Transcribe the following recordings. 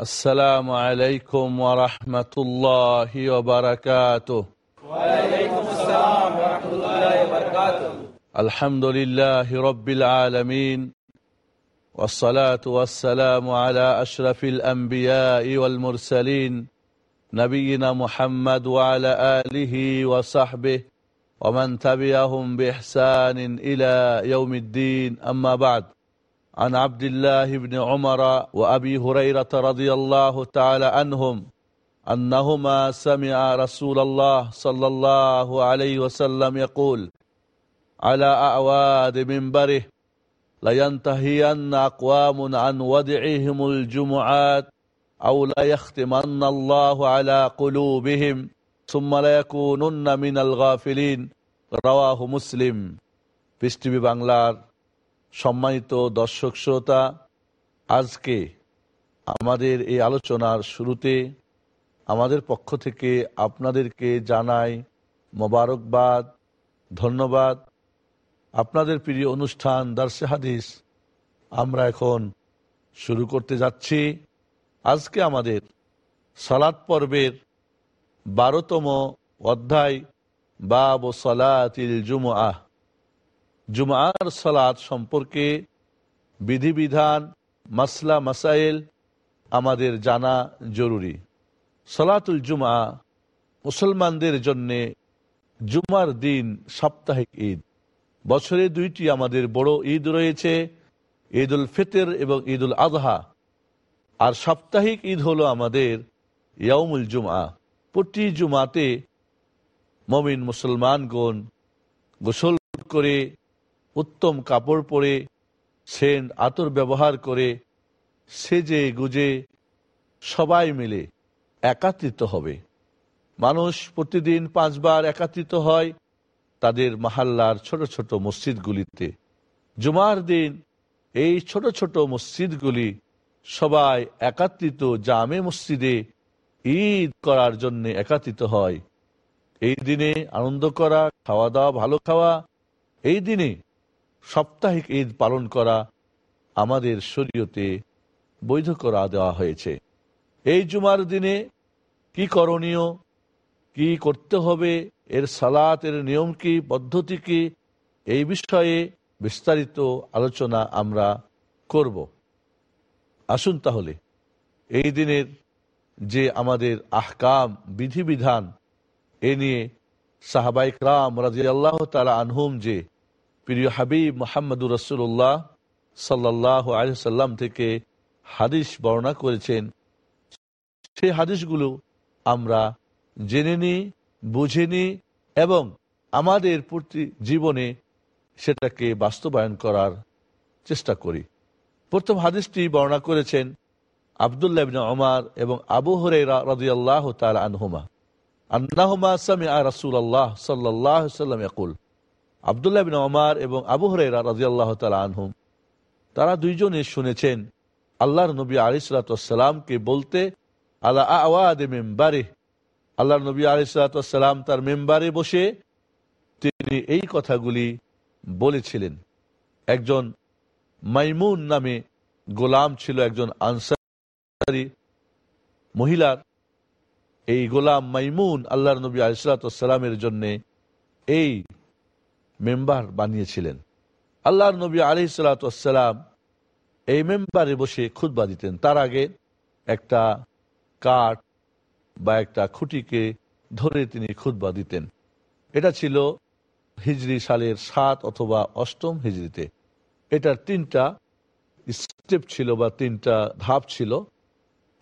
السلام عليكم ورحمة الله وبركاته. وعليكم السلام ورحمة الله وبركاته. الحمد لله رب العالمين والصلاة والسلام على أشرف الأنبياء والمرسلين نبينا محمد وعلى آله وصحبه ومن تبعهم بإحسان إلى يوم الدين. أما بعد عن عبد الله بن عمر وأبي هريرة رضي الله تعالى عنهم أنهما سمع رسول الله صلى الله عليه وسلم يقول على أعواد منبره لينتهين أقوام عن ودعهم الجمعات أو ليختمن الله على قلوبهم ثم ليكونن من الغافلين رواه مسلم পৃষ্টিভি বাংলার সম্মানিত দর্শক শ্রোতা, আজকে আমাদের এই আলোচনার শুরুতে আমাদের পক্ষ থেকে আপনাদেরকে জানাই মোবারকবাদ, ধন্যবাদ। আপনাদের প্রিয় অনুষ্ঠান দার্সে হাদিস আমরা এখন শুরু করতে যাচ্ছি। আজকে আমাদের সালাত পর্বের বারোতম অধ্যায়, বাব সালাতিল জুমআ জুমআর সালাত সম্পর্কে বিধিবিধান, মাসলা, মাসাইল আমাদের জানা জরুরি। সালাতুল জুমা মুসলমানদের জন্যে জুমার দিন সাপ্তাহিক ঈদ। বছরে দুইটি আমাদের বড় ঈদ রয়েছে ঈদ উল ফিতর এবং ঈদ উল আজহা আর সাপ্তাহিক ঈদ হলো আমাদের ইয়ামুল জুমা। প্রতি জুমাতে মমিন মুসলমানগণ গোসল করে উত্তম কাপড় পরে সেন্ট আতর ব্যবহার করে, সেজে গুজে সবাই মিলে একাত্রিত হবে। মানুষ প্রতিদিন পাঁচবার একাত্রিত হয় তাদের মাহাল্লার ছোট ছোট মসজিদগুলিতে। জুমার দিন এই ছোট ছোট মসজিদগুলি সবাই একাত্রিত জামে মসজিদে ঈদ করার জন্য একাত্রিত হয়। এই দিনে আনন্দ করা, খাওয়া দাওয়া, ভালো খাওয়া, এই দিনে সাপ্তাহিক ঈদ পালন করা আমাদের শরীয়তে বৈধ করা দেওয়া হয়েছে। এই জুমার দিনে কি করণীয়? কি করতে হবে? এর সালাতের নিয়ম কি? পদ্ধতি কি? এই বিষয়ে বিস্তারিত আলোচনা আমরা করব। আসুন তাহলে, এই দিনের যে আমাদের আহকাম, বিধিবিধান, এ নিয়ে সাহাবাইক রাম রাজি আল্লাহ তালা আনহুম যে প্রিয় হাবিব মোহাম্মদুর রসুল্লাহ সাল্লাহ আলসাল্লাম থেকে হাদিস বর্ণনা করেছেন। সেই হাদিসগুলো আমরা জেনে নিই বুঝে নিই এবং আমাদের প্রতি জীবনে সেটাকে বাস্তবায়ন করার চেষ্টা করি। প্রথম হাদিসটি বর্ণনা করেছেন আবদুল্লাহ ওমার এবং আবু হরে রাজিয়াল্লাহ তাল আনহুমা। আন্নাহুমা সামি আ রাসুল আল্লাহ সাল্লাহ সাল্লাম ইয়াকুল আবদুল্লাহ বিন ওমার এবং আবু হরেরা রাজিয়াল্লাহ তাল আনহুম, তারা দুইজনে শুনেছেন, আল্লাহর নবী আলিসালামকে বলতে আল্লাহ আওয়াদে মেম্বারে আল্লাহর নবী আলিসালাম তার মেম্বারে বসে তিনি এই কথাগুলি বলেছিলেন। একজন মাইমুন নামে গোলাম ছিল একজন আনসারি মহিলার। এই গোলাম মাইমুন আল্লাহর নবী আলিসালামের জন্যে এই মেম্বার বানিয়েছিলেন। আল্লাহর নবী আলি সালাতাম এই মেম্বারে বসে খুদবা দিতেন। তার আগে একটা কাঠ বা একটা খুঁটিকে ধরে তিনি খুদবা দিতেন। এটা ছিল হিজরি সালের সাত অথবা অষ্টম হিজড়িতে এটার তিনটা স্টেপ ছিল বা তিনটা ধাপ ছিল,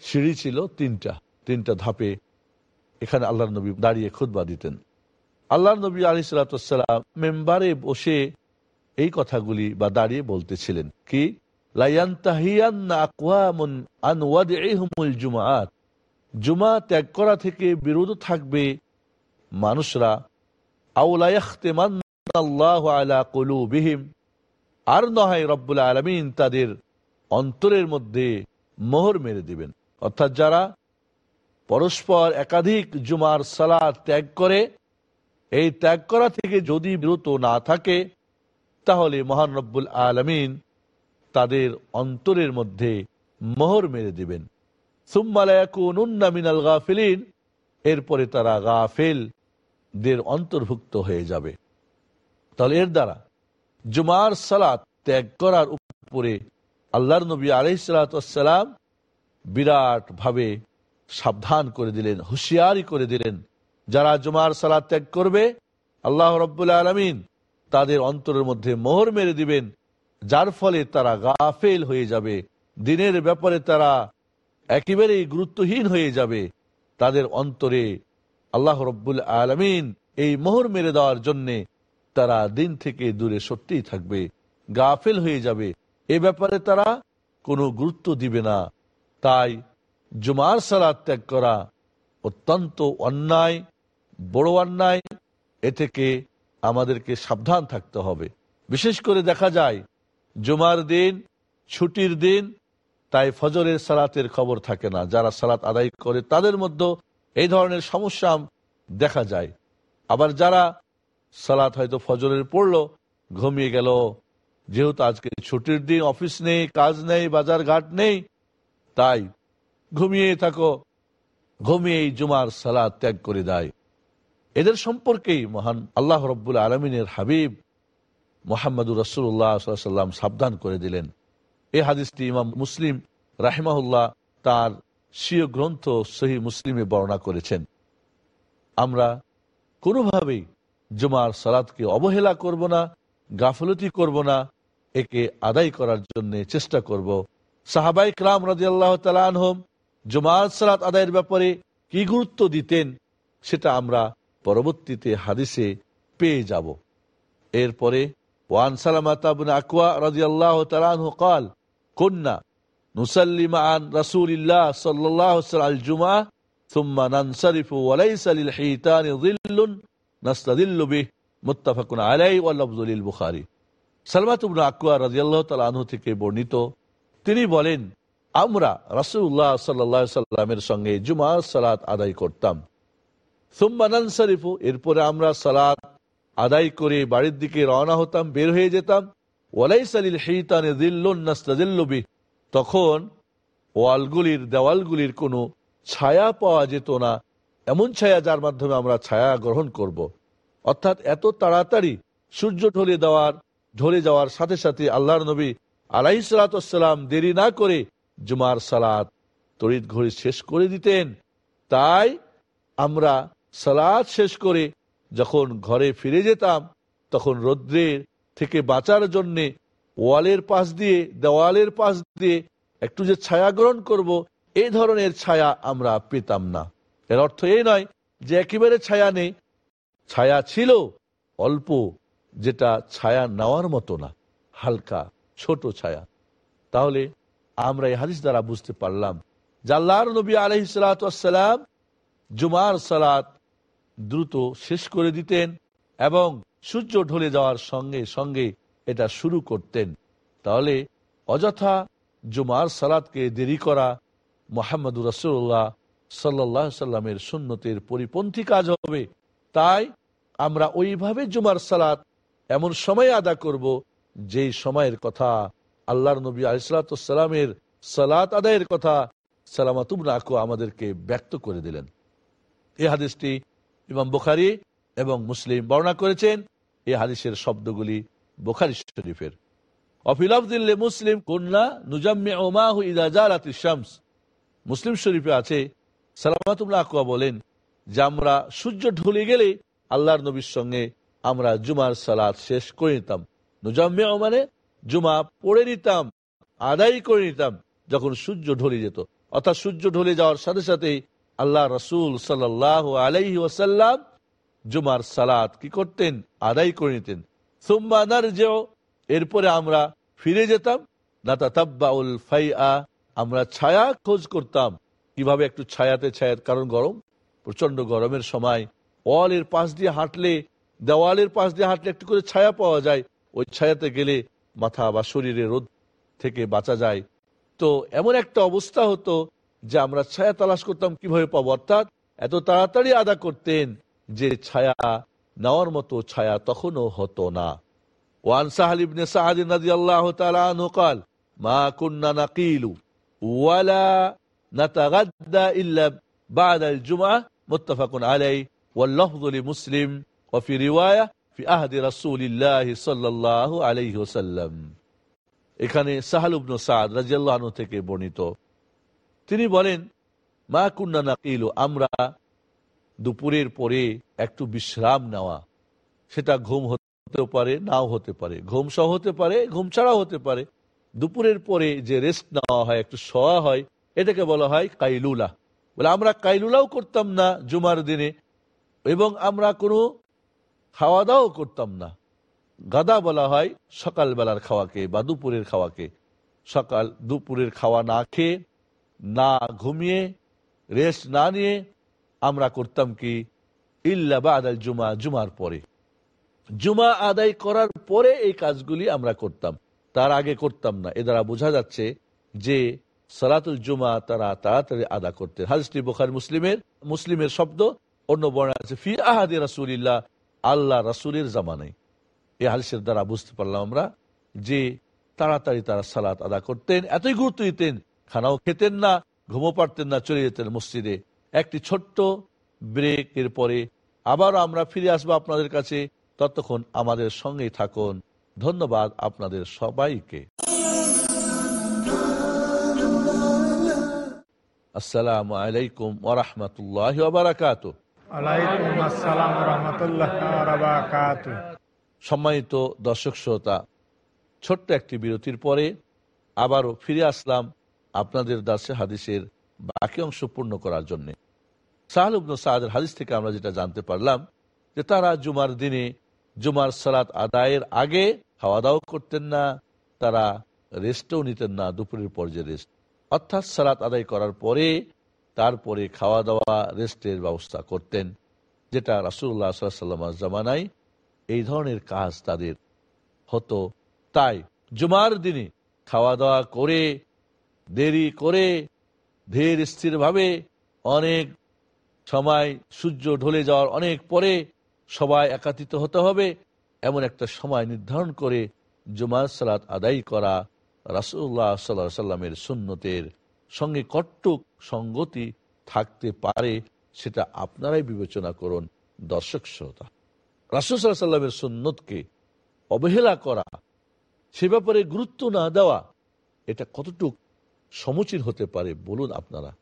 সিঁড়ি ছিল তিনটা। তিনটা ধাপে এখানে আল্লাহ নবী দাঁড়িয়ে খুদবা দিতেন। আল্লাহ নবী আলি সালাতাম মেম্বারে বসে এই কথাগুলি বা দাঁড়িয়ে বলতেছিলেন কি? জুমা ত্যাগ করা থেকে বিরত থাকবে মানুষরা। আর নয় রব্বুল আলমিন তাদের অন্তরের মধ্যে মোহর মেরে দিবেন। অর্থাৎ যারা পরস্পর একাধিক জুমার সালা ত্যাগ করে এই ত্যাগ করা থেকে যদি বিরত না থাকে, তাহলে মহান রব্বুল আলমিন তাদের অন্তরের মধ্যে মোহর মেরে দিবেন। মিনাল গাফিলিন, এরপরে তারা গাফেল দের অন্তর্ভুক্ত হয়ে যাবে। তাহলে এর দ্বারা জুমার সালাত ত্যাগ করার উপরে আল্লাহর নবী আলহিসাল্লাম বিরাট ভাবে সাবধান করে দিলেন, হুঁশিয়ারি করে দিলেন যারা জুমার সালাত ত্যাগ করবে, আল্লাহ রব্বুল্লা আলমিন তাদের অন্তরের মধ্যে মোহর মেরে দিবেন, যার ফলে তারা গাফেল হয়ে যাবে, দিনের ব্যাপারে তারা একেবারেই গুরুত্বহীন হয়ে যাবে। তাদের অন্তরে আল্লাহ রব্বুল আলমিন এই মোহর মেরে দেওয়ার জন্যে তারা দিন থেকে দূরে সত্যিই থাকবে, গাফেল হয়ে যাবে। এ ব্যাপারে তারা কোনো গুরুত্ব দিবে না। তাই জুমার সালাদ ত্যাগ করা অত্যন্ত অন্যায় বড় অন্যায়, এ থেকে আমাদেরকে সাবধান থাকতে হবে। বিশেষ করে দেখা যায়, জুমার দিন, ছুটির দিন, তাই ফজরের সালাতের খবর থাকে না। যারা সালাত আদায় করে, তাদের মধ্যে এই ধরনের সমস্যা দেখা যায়। আবার যারা সালাত হয়তো ফজরের পড়ল, ঘুমিয়ে গেল, যেহেতু আজকে ছুটির দিন, অফিস নেই, কাজ নেই, বাজার ঘাট নেই, তাই ঘুমিয়ে থাকো ঘুমিয়ে জুমার সালাদ ত্যাগ করে দেয় এদের সম্পর্কেই মহান আল্লাহ রব্বুল আলমিনের হাবিব মোহাম্মদুর রসুল্লাহ সাল্লাম সাবধান করে দিলেন। এ হাদিসটি ইমাম মুসলিম রাহিমাহুল্লাহ তার স্বীয় গ্রন্থ সহি মুসলিমে বর্ণনা করেছেন। আমরা কোনোভাবেই জুমার সালাদকে অবহেলা করব না, গাফলতি করব না, একে আদায় করার জন্য চেষ্টা করব। সাহাবাই ক্রাম রাজি আল্লাহ তালানহম জুমার সালাত আদায়ের ব্যাপারে কি গুরুত্ব দিতেন সেটা আমরা পরবর্তীতে হাদিসে পেয়ে যাব এরপরে ওয়ান সালামাতাবন আকুয়া রাজি আল্লাহ তালানহ কাল কন্যা নুসাল্লিম আন রাসুলিল্লাহ সাল্লাহ আল জুমা ثم ننصرف وليس للحيتان ظل نستدل به متفق عليه واللفظ للبخاري সালমাত ইবনে আকুয়া রাদিয়াল্লাহু তাআলা আনহু থেকে বর্ণিত তিনি বলেন আমরা রাসূলুল্লাহ সাল্লাল্লাহু আলাইহি সাল্লামের সঙ্গে জুমার সালাত আদায় করতাম সুম্মা নানসারিফু এরপরে আমরা সালাদ আদায় করে বাড়ির দিকে রওনা হতাম, বের হয়ে যেতাম। ওয়ালাইসা লিল হিতানে দিল্লুন নাস্তাদিল্লু বিহ। তখন ওয়ালগুলির, দেওয়ালগুলির কোনো ছায়া পাওয়া যেত না। এমন ছায়া যার মাধ্যমে আমরা ছায়া গ্রহণ করব। অর্থাৎ এত তাড়াতাড়ি সূর্য ঢলে দেওয়ার, ঢলে যাওয়ার সাথে সাথে আল্লাহর নবী আলাই সালাতাম দেরি না করে জুমার সালাত তড়িৎ ঘড়ি শেষ করে দিতেন। তাই আমরা সালাদ শেষ করে যখন ঘরে ফিরে যেতাম, তখন রৌদ্রের থেকে বাঁচার জন্যে ওয়ালের পাশ দিয়ে, দেওয়ালের পাশ দিয়ে একটু যে ছায়া গ্রহণ করব এই ধরনের ছায়া আমরা পেতাম না। এর অর্থ এই নয় যে একেবারে ছায়া নেই। ছায়া ছিল, অল্প যেটা ছায়া নেওয়ার মতো না, হালকা, ছোট ছায়া। তাহলে আমরা এই হাদিস দ্বারা বুঝতে পারলাম জাল্লার নবী আলহিসাম জুমার সালাত দ্রুত শেষ করে দিতেন এবং সূর্য ঢলে যাওয়ার সঙ্গে সঙ্গে এটা শুরু করতেন। তাহলে অযথা জুমার সালাদকে দেরি করা মোহাম্মদ রসুল্লাহ সাল্লাহ সাল্লামের সুন্নতের পরিপন্থী কাজ হবে। তাই আমরা ওইভাবে জুমার সালাত এমন সময় আদা করব যেই সময়ের কথা আল্লাহর নবী আলিসালামের সালাত আদায়ের কথা সালামাতুবনা আকু আমাদেরকে ব্যক্ত করে দিলেন। এই হাদিসটি ইমাম বুখারি এবং মুসলিম বর্ণনা করেছেন এই হাদিসের শব্দগুলি বুখারি শরীফের। অফিলাফদিল্লে মুসলিম কন্যা নুজাম্মে ওমাহু ইদাজালাত শামস। মুসলিম শরীফে আছে, সালামাতুল্লাহ আকুয়া বলেন, যে আমরা সূর্য ঢলে গেলে আল্লাহর নবীর সঙ্গে আমরা জুমার সালাদ শেষ করে নিতাম। নুজাম্মে মানে জুমা পড়ে নিতাম, আদায় করে নিতাম, যখন সূর্য ঢলে যেত। অর্থাৎ সূর্য ঢলে যাওয়ার সাথে সাথেই আল্লাহ রসুল সাল্লাহ আলাইহি ওসাল্লাম জুমার সালাদ কি করতেন? আদায় করে নিতেন। সোম্মানার যেও এরপরে আমরা ফিরে যেতাম। ফাইয়া আমরা ছায়া খোঁজ করতাম। কীভাবে একটু ছায়াতে ছায়ার কারণ গরম? প্রচণ্ড গরমের সময় ওয়ালের পাশ দিয়ে হাঁটলে, দেওয়ালের পাশ দিয়ে হাঁটলে একটু করে ছায়া পাওয়া যায়। ওই ছায়াতে গেলে মাথা বা শরীরে রোদ থেকে বাঁচা যায়। তো এমন একটা অবস্থা হতো যে আমরা ছায়া তালাশ করতাম কীভাবে পাবো? অর্থাৎ এত তাড়াতাড়ি আদা করতেন যে ছায়া নেওয়ার মতো ছায়া তখনও হতো না। ওয়ান সাহালিবনে সাহাদিন আল্লাহ তালাকাল মা কুন্না নাকিলু জুমা মুত্তাফাকুন আলাই ওয়াল্লাহদুলি মুসলিম ওফি রিওয়ায়া ফি আহদি রাসূলিল্লাহি সাল্লাল্লাহু আলাইহি ওয়াসাল্লাম এখানে সাহালুবনু সাদ রাজিয়াল্লাহ থেকে বর্ণিত। তিনি বলেন, মা কুন্না নাকিল আমরা দুপুরের পরে একটু বিশ্রাম নেওয়া। সেটা ঘুম হতেও পারে, নাও হতে পারে। ঘুম সহ হতে পারে, ঘুম ছাড়াও হতে পারে। দুপুরের পরে যে রেস্ট নেওয়া হয়, একটু শোয়া হয়, এটাকে বলা হয় কাইলুলা। বলে, আমরা কাইলুলাও করতাম না জুমার দিনে এবং আমরা কোনো খাওয়া দাওয়াও করতাম না। গাদা বলা হয় সকালবেলার খাওয়াকে বা দুপুরের খাওয়াকে। সকাল দুপুরের খাওয়া না খেয়ে না ঘুমিয়ে, রেস্ট না নিয়ে আমরা করতাম কি? ইল্লা বা আদাল জুমা, জুমার পরে। জুমা আদায় করার পরে এই কাজগুলি আমরা করতাম। তার আগে করতাম না। এ দ্বারা বোঝা যাচ্ছে যে সালাতুল জুমা তারা তাড়াতাড়ি আদা করতেন। হাজটি বোখার মুসলিমের মুসলিমের শব্দ। অন্য বর্ণা আছে, ফি আহাদি রাসুলিল্লাহ, আল্লাহ রাসুলের জামানায়। এই হালিসের দ্বারা বুঝতে পারলাম আমরা যে তাড়াতাড়ি তারা সালাত আদা করতেন, এতই গুরুত্ব দিতেন খানাও খেতেন না ঘুমো পারতেন না চলে যেতেন মসজিদে। একটি ছোট্ট ব্রেক এর পরে আবার আমরা ফিরে আসব আপনাদের কাছে। ততক্ষণ আমাদের সঙ্গেই থাকুন। ধন্যবাদ আপনাদের সবাইকে। আসসালামু আলাইকুম ওরহমতুল্লাহ বারাকাত সম্মানিত দর্শক শ্রোতা ছোট্ট একটি বিরতির পরে আবারও ফিরে আসলাম আপনাদের দাসে হাদিসের বাকি অংশ পূর্ণ করার জন্য। সাহাল উবন সাহাদের হাদিস থেকে আমরা যেটা জানতে পারলাম যে তারা জুমার দিনে জুমার সালাত আদায়ের আগে খাওয়া দাওয়া করতেন না, তারা রেস্টও নিতেন না, দুপুরের পর যে রেস্ট। অর্থাৎ সালাত আদায় করার পরে তারপরে খাওয়া দাওয়া রেস্টের ব্যবস্থা করতেন, যেটা রাসুল্লাহ সাল্লাম জামানায় এই ধরনের কাজ তাদের হতো। তাই জুমার দিনে খাওয়া দাওয়া করে দেরি করে ধীর স্থিরভাবে অনেক সময় সূর্য ঢলে যাওয়ার অনেক পরে সবাই একাত্রিত হতে হবে, এমন একটা সময় নির্ধারণ করে জুমার সালাত আদায় করা রাসুল্লাহ সাল্লাহ সাল্লামের সুন্নতের সঙ্গে কট্টুক সঙ্গতি থাকতে পারে, সেটা আপনারাই বিবেচনা করুন, দর্শক শ্রোতা। রাসুল সাল্লাহ সাল্লামের সুন্নতকে অবহেলা করা, সে ব্যাপারে গুরুত্ব না দেওয়া, এটা কতটুক সমুচীন হতে পারে বলুন আপনারা।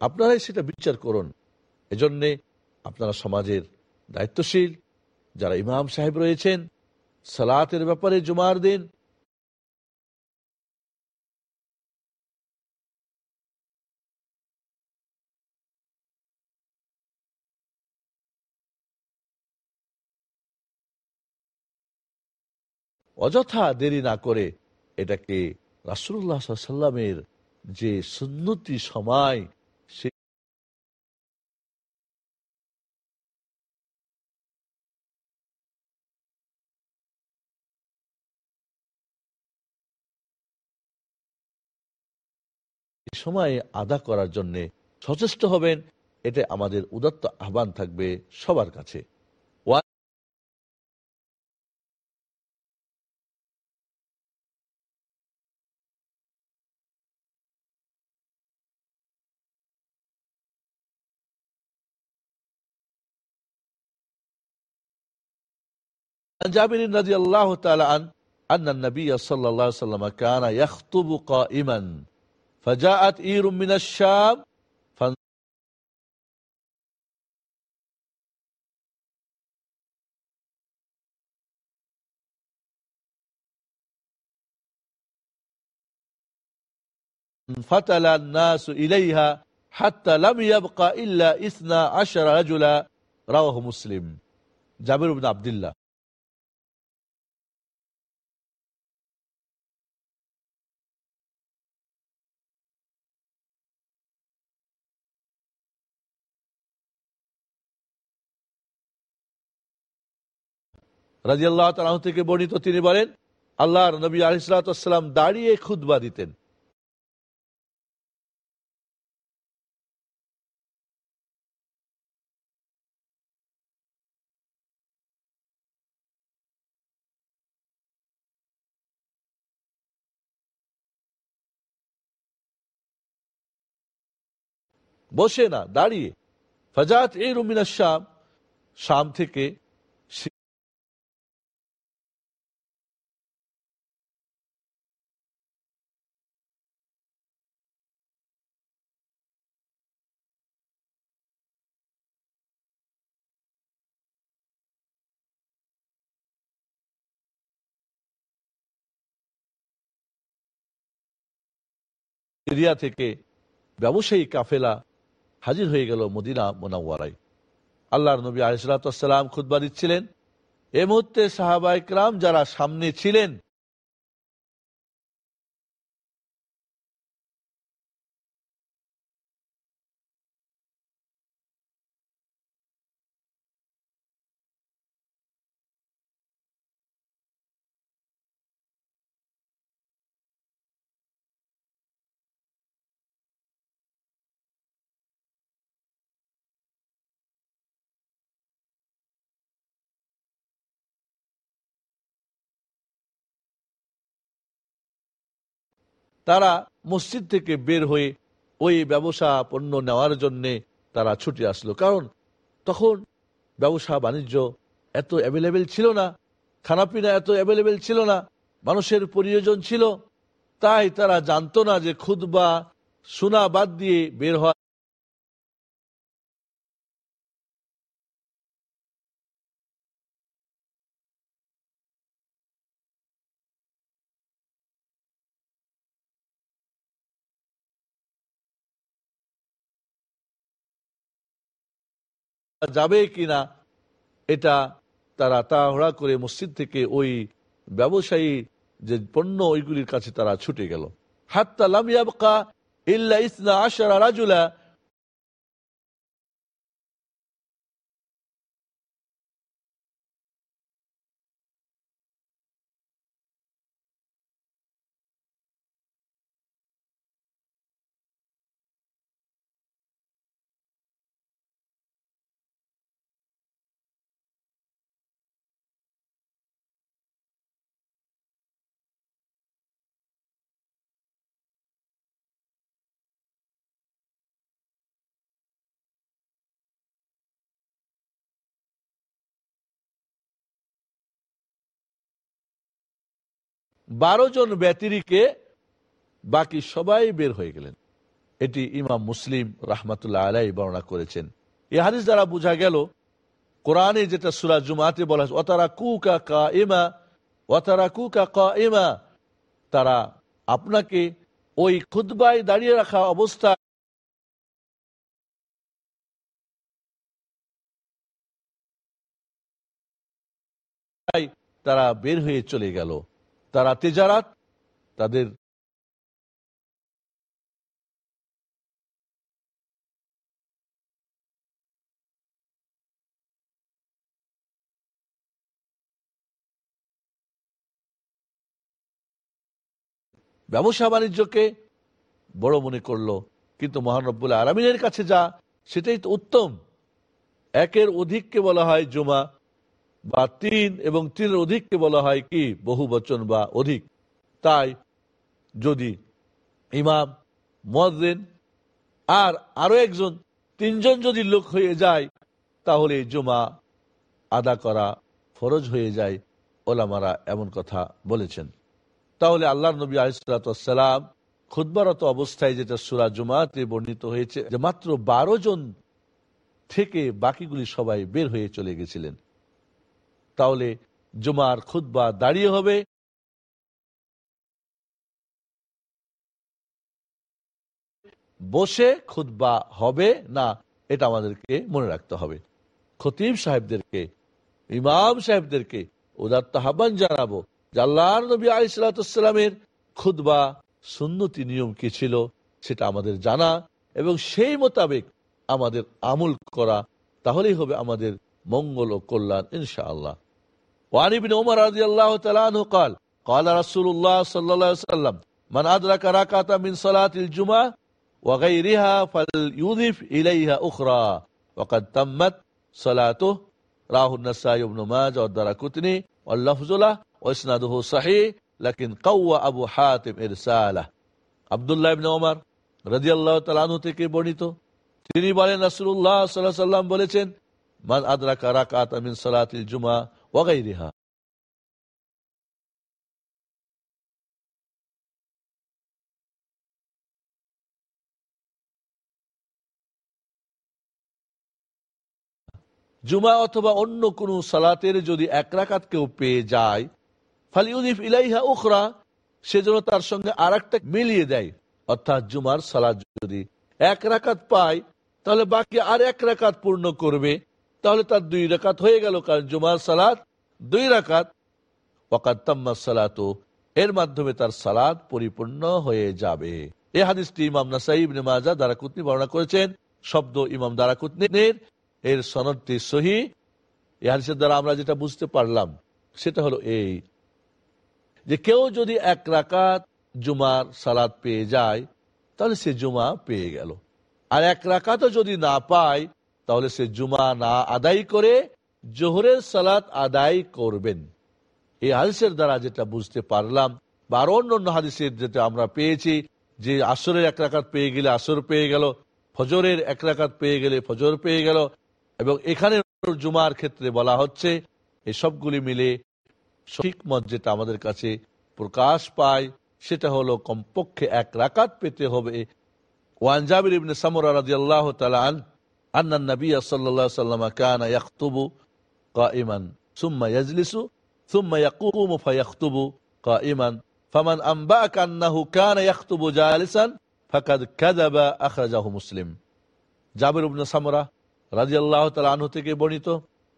আপনারাই সেটা বিচার করুন। এজন্যে আপনারা সমাজের দায়িত্বশীল, যারা ইমাম সাহেব রয়েছেন, সালাতের ব্যাপারে জুমার দিন, অযথা দেরি না করে এটাকে রাসুল্লাহ সাল্লামের যে সুন্নতি সময়, সে সময়ে আদা করার জন্য সচেষ্ট হবেন। এটা আমাদের উদাত্ত আহ্বান থাকবে সবার কাছে। جابر رضي الله تعالى عنه أن النبي صلى الله عليه وسلم كان يخطب قائما. فجاءت إير من الشام فتل الناس إليها حتى لم يبقى إلا إثنى عشر رجلا رواه مسلم. جابر بن عبد الله. রাজিয়াল্লাহ তালাহ থেকে বর্ণিত, তিনি বলেন, আল্লাহর নবী আলিসাল্লাম দাঁড়িয়ে খুদবা দিতেন। বসে না, দাঁড়িয়ে। ফাজাত এই রুমিনা শাম শাম থেকে সিরিয়া থেকে ব্যবসায়ী কাফেলা হাজির হয়ে গেল মদিনা মোনাওয়ারাই আল্লাহর নবী আলিসাল্লাম খুদ্া দিচ্ছিলেন। এ মুহূর্তে সাহাবাইকরাম যারা সামনে ছিলেন তারা মসজিদ থেকে বের হয়ে ওই ব্যবসা পণ্য নেওয়ার জন্যে তারা ছুটে আসলো। কারণ তখন ব্যবসা বাণিজ্য এত অ্যাভেলেবেল ছিল না, খানাপিনা এত অ্যাভেলেবেল ছিল না, মানুষের প্রয়োজন ছিল। তাই তারা জানতো না যে খুদ বা সোনা বাদ দিয়ে বের হওয়া যাবে কিনা, এটা তারা তাড়াহুড়া করে মসজিদ থেকে ওই ব্যবসায়ী যে পণ্য ওইগুলির কাছে তারা ছুটে গেল। হাত্তা লামিয়াবকা ইল্লা ইসনা আশারা রাজুলা বারো জন ব্যতিরিকে বাকি সবাই বের হয়ে গেলেন। এটি ইমাম মুসলিম রাহমাতুল্লাহ আলাই বর্ণনা করেছেন। এ হাদিস দ্বারা বোঝা গেল, কোরআনে যেটা সুরা জুমাতে বলা হয়েছে অতারা কুকা কা এমা অতারা কুকা কা এমা তারা আপনাকে ওই খুদ্বায় দাঁড়িয়ে রাখা অবস্থা তারা বের হয়ে চলে গেল। তারা তেজারাত, তাদের ব্যবসা বাণিজ্যকে বড় মনে করল। কিন্তু মহানব্বুল আরামিনের কাছে যা, সেটাই তো উত্তম। একের অধিককে বলা হয় জমা। বা তিন এবং তিনের অধিককে বলা হয় কি? বহু বচন বা অধিক। তাই যদি ইমাম মদিন আর আরও একজন, তিনজন যদি লোক হয়ে যায়, তাহলে জমা আদা করা ফরজ হয়ে যায়, ওলামারা এমন কথা বলেছেন। তাহলে আল্লাহ নবী আলিসাল্লাম খুদ্বারত অবস্থায় যেটা সুরা জুমাতে বর্ণিত হয়েছে, যে মাত্র বারো জন থেকে বাকিগুলি সবাই বের হয়ে চলে গেছিলেন। তাহলে জুমার খুদ্া দাঁড়িয়ে হবে। বসে খুদ্া হবে না, এটা আমাদেরকে মনে রাখতে হবে। খতিব সাহেবদেরকে, ইমাম সাহেবদেরকে ওদার তাহাবান জানাব জাল্লাহ নবী আলিসাল্লামের খুদ্া সুন্নতি নিয়ম কি ছিল সেটা আমাদের জানা এবং সেই মোতাবেক আমাদের আমল করা, তাহলেই হবে আমাদের মঙ্গল ও কল্যাণ ইনশাআল্লাহ। وعن ابن عمر رضي الله تعالى عنه قال قال رسول الله صلى الله عليه وسلم من أدرك ركعة من صلاة الجمعة وغيرها فليضيف إليها أخرى وقد تمت صلاته راه النسائي بن ماجه والدرقطني واللفظ له وإسناده صحيح لكن قوى أبو حاتم إرساله عبد الله بن عمر رضي الله تعالى عنه থেকে বর্ণিত তিনি বলেন রাসুল্লাহ সাল্লাহ সাল্লাম বলেছেন মান আদরাকা রাকাত মিন সালাতিল জুমা ওয়াগাইরিহা জুমা অথবা অন্য কোন সালাতের যদি এক রাকাত কেউ পেয়ে যায়, ফালিউদিফ ইলাইহা উখরা সেজন্য তার সঙ্গে আর মিলিয়ে দেয়। অর্থাৎ জুমার সালাদ যদি এক রাকাত পায়, তাহলে বাকি আর এক রাকাত পূর্ণ করবে। তাহলে তার দুই রাকাত হয়ে গেল কারণ জুমার সালাদ দুই রাকাত ওকাত্তাম্মা সালাতো, এর মাধ্যমে তার সালাদ পরিপূর্ণ হয়ে যাবে। এ হাদিসটি ইমাম নাসাইব নেমাজা দারাকুতনি বর্ণনা করেছেন, শব্দ ইমাম দারাকুতনির, এর সনদটি সহি। এই হাদিসের দ্বারা আমরা যেটা বুঝতে পারলাম, সেটা হলো এই, যে কেউ যদি এক রাকাত জুমার সালাদ পেয়ে যায়, তাহলে সে জুমা পেয়ে গেল। আর এক রাকাতও যদি না পায় তাহলে সে জুমা না আদায় করে জোহরের সালাত আদায় করবেন। এই হাদিসের দ্বারা যেটা বুঝতে পারলাম বা আরও অন্য হাদিসের যেটা আমরা পেয়েছি যে আসরের এক রাকাত পেয়ে গেলে আসর পেয়ে গেল, ফজরের এক রাকাত পেয়ে গেলে ফজর পেয়ে গেল এবং এখানে জুমার ক্ষেত্রে বলা হচ্ছে এই সবগুলি মিলে সঠিক মত যেটা আমাদের কাছে প্রকাশ পায় সেটা হলো কমপক্ষে এক রাকাত পেতে হবে। ওয়ান জাবির ইবনে সামরা রাদিয়াল্লাহু তাআলা আন আন্না নবী সাল্লাল্লাহু আলাইহি সাল্লাম কানা ইয়াখতুবু কাইমান সুম্মা ইয়াজলিসু, সুম্মা ইয়াকুমু ফায়াখতুবু কাইমান ফামান আনবাআকা আন্নাহু কানা ইয়াখতুবু জালিসান ফাকাদ কাযাবা আখরাজাহু মুসলিম। জাবির সামরা রাদিয়াল্লাহু তাআলা আনহু বর্ণিত,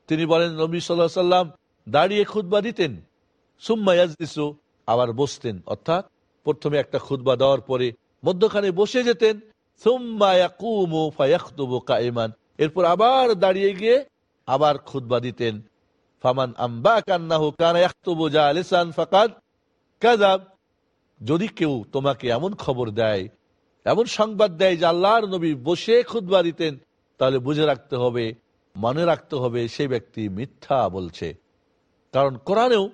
তিনি বলেন, নবী সাল্লাম দাঁড়িয়ে খুতবা দিতেন, সুম্মা ইয়াজলিসু আবার বসতেন। অর্থাৎ প্রথমে একটা খুতবা দেওয়ার পরে মধ্যখানে বসে যেতেন এরপর আবার দাঁড়িয়ে গিয়ে আবার খুতবা দিতেন। ফামান আম্বা কান্নাহু কানায়ান ফাকাদ কাজাব যদি কেউ তোমাকে এমন খবর দেয়, এমন সংবাদ দেয় যে আল্লাহর নবী বসে খুতবা দিতেন, তাহলে বুঝে রাখতে হবে, মনে রাখতে হবে সেই ব্যক্তি মিথ্যা বলছে। কারণ কোরআনেও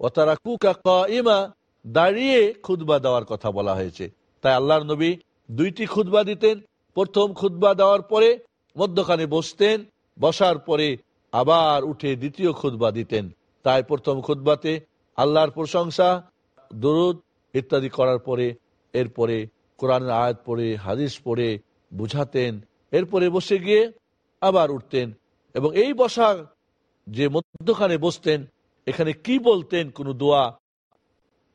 ও তারা কুকা ইমা দাঁড়িয়ে খুদবা দেওয়ার কথা বলা হয়েছে। তাই আল্লাহর নবী দুইটি খুদবা দিতেন, প্রথম খুদবা দেওয়ার পরে মধ্যখানে বসতেন, বসার পরে আবার উঠে দ্বিতীয় খুদবা দিতেন। তাই প্রথম খুদবাতে আল্লাহর প্রশংসা, দরুদ ইত্যাদি করার পরে এরপরে কোরআনের আয়াত পড়ে, হাদিস পড়ে, বুঝাতেন, এরপরে বসে গিয়ে আবার উঠতেন। এবং এই বসা যে মধ্যখানে বসতেন, এখানে কি বলতেন কোন দোয়া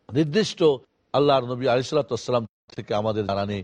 নির্দিষ্ট আল্লাহর নবী আলিসাল্লাম থেকে আমাদের জানা নেই।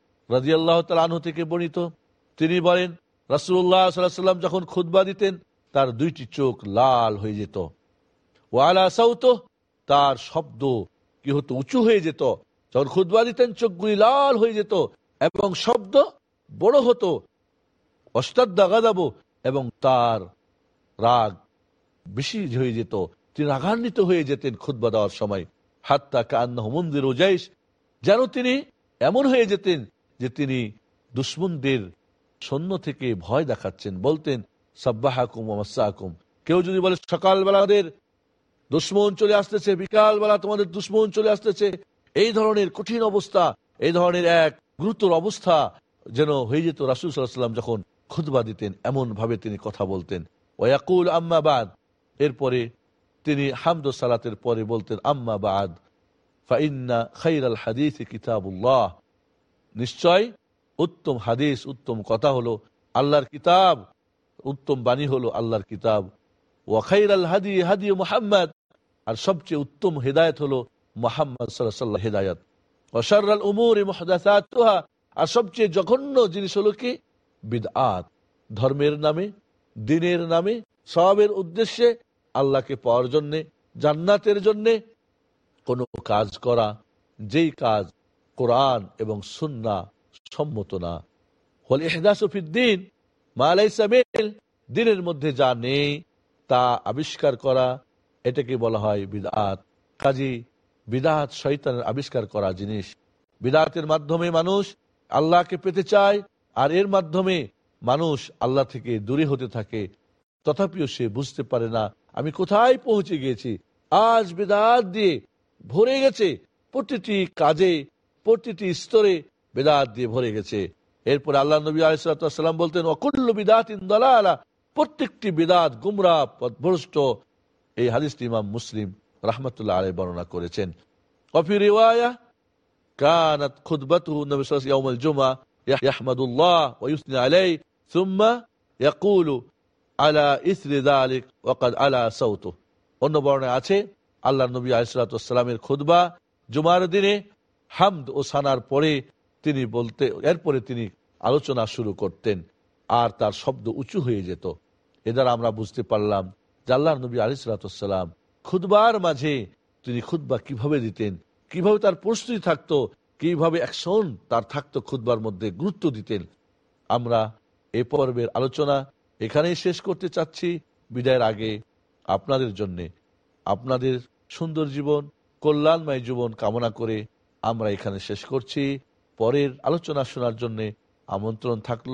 রাদিয়াল্লাহু তাআলা আনহু থেকে বর্ণিত। তিনি বলেন আলাইহি সাল্লাম যখন খুতবা দিতেন, তার দুইটি চোখ লাল হয়ে যেত। ওয়ালা সাউত, তার শব্দ কি হতো, উঁচু হয়ে যেত। যখন খুদবা দিতেন, চোখগুলি লাল হয়ে যেত এবং শব্দ বড় হতো। অষ্টাদ্দা গাদাবো এবং তার রাগ বেশি হয়ে যেত। তিনি রাগান্বিত হয়ে যেতেন খুদবা দেওয়ার সময়। হাত্তা কান্না মন্দির ও যাইস যেন তিনি এমন হয়ে যেতেন যে তিনি দুশ্মনদের সৈন্য থেকে ভয় দেখাচ্ছেন, বলতেন, সাব্বাহাকুম আমাসাকুম কেউ যদি বলে, সকালবেলা আমাদের দুশ্মন চলে আসতেছে, বিকালবেলা তোমাদের দুশ্মন চলে আসতেছে, এই ধরনের কঠিন অবস্থা, এই ধরনের এক গুরুতর অবস্থা যেন হয়ে যেত রাসুল সাল্লাম যখন খুদবা দিতেন এমন ভাবে তিনি কথা বলতেন। ওয়াকুল আম্মাবাদ এরপরে তিনি হামদ সালাতের পরে বলতেন আম্মাবাদ ফাইন্না খাইর হাদিস কিতাবুল্লাহ। নিশ্চয়? উত্তম হাদিস, উত্তম কথা হলো আল্লাহর কিতাব, উত্তম বাণী হলো আল্লাহর কিতাব। ওয়াখাইর আল হাদি হাদি মোহাম্মদ। আর সবচেয়ে উত্তম হেদায়ত হলো মোহাম্মদ সাল্লাহ হেদায়ত। ওশার আল উমর আর সবচেয়ে জঘন্য জিনিস হলো কি? বিদআত। ধর্মের নামে, দিনের নামে, সবের উদ্দেশ্যে আল্লাহকে পাওয়ার জন্যে, জান্নাতের জন্যে কোনো কাজ করা। যেই কাজ কোরআন এবং সুন্না সম্মত না। হল ইহদাসফিদ্দিন মালাইসামিল দিনের মধ্যে যা নেই তা আবিষ্কার করা, এটাকে বলা হয় বিদাত। কাজী, বিদাত শৈতানের আবিষ্কার করা জিনিস। বিদাতের মাধ্যমে মানুষ আল্লাহকে পেতে চায়, আর এর মাধ্যমে মানুষ আল্লাহ থেকে দূরে হতে থাকে। তথাপিও সে বুঝতে পারে না, আমি কোথায় পৌঁছে গিয়েছি? আজ বেদাত দিয়ে ভরে গেছে, প্রতিটি কাজে প্রতিটি স্তরে বেদাত দিয়ে ভরে গেছে। এরপরে আল্লাহ নবী আলাইসালাম বলতেন, অকুল্ল বিদাত ইন্দালা প্রত্যেকটি বিদাত গুমরা পদভ্রষ্ট এই হাদিসটি ইমাম মুসলিম রাহমাতুল্লাহ আলী বর্ণনা করেছেন। কফি নবী ইয়াউমুল জুমা আল্লাহ নবী আলিসাল্লামের খুতবা জুমার দিনে হামদ ও সানার পরে তিনি বলতে, এরপরে তিনি আলোচনা শুরু করতেন, আর তার শব্দ উঁচু হয়ে যেত। এ দ্বারা আমরা বুঝতে পারলাম যে আল্লাহ নবী আলিসালাম খুদবার মাঝে তিনি খুদবা কীভাবে দিতেন, কীভাবে তার প্রস্তুতি থাকতো, কীভাবে অ্যাকশন তার থাকতো খুদবার মধ্যে গুরুত্ব দিতেন। আমরা এ পর্বের আলোচনা এখানেই শেষ করতে চাচ্ছি। বিদায়ের আগে আপনাদের জন্যে আপনাদের সুন্দর জীবন, কল্যাণময় জীবন কামনা করে আমরা এখানে শেষ করছি। পরের আলোচনা শোনার জন্য আমন্ত্রণ থাকল।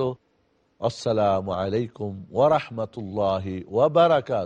আসসালামু আলাইকুম ওয়ারহমতুল্লাহি ওয়াবারাকাত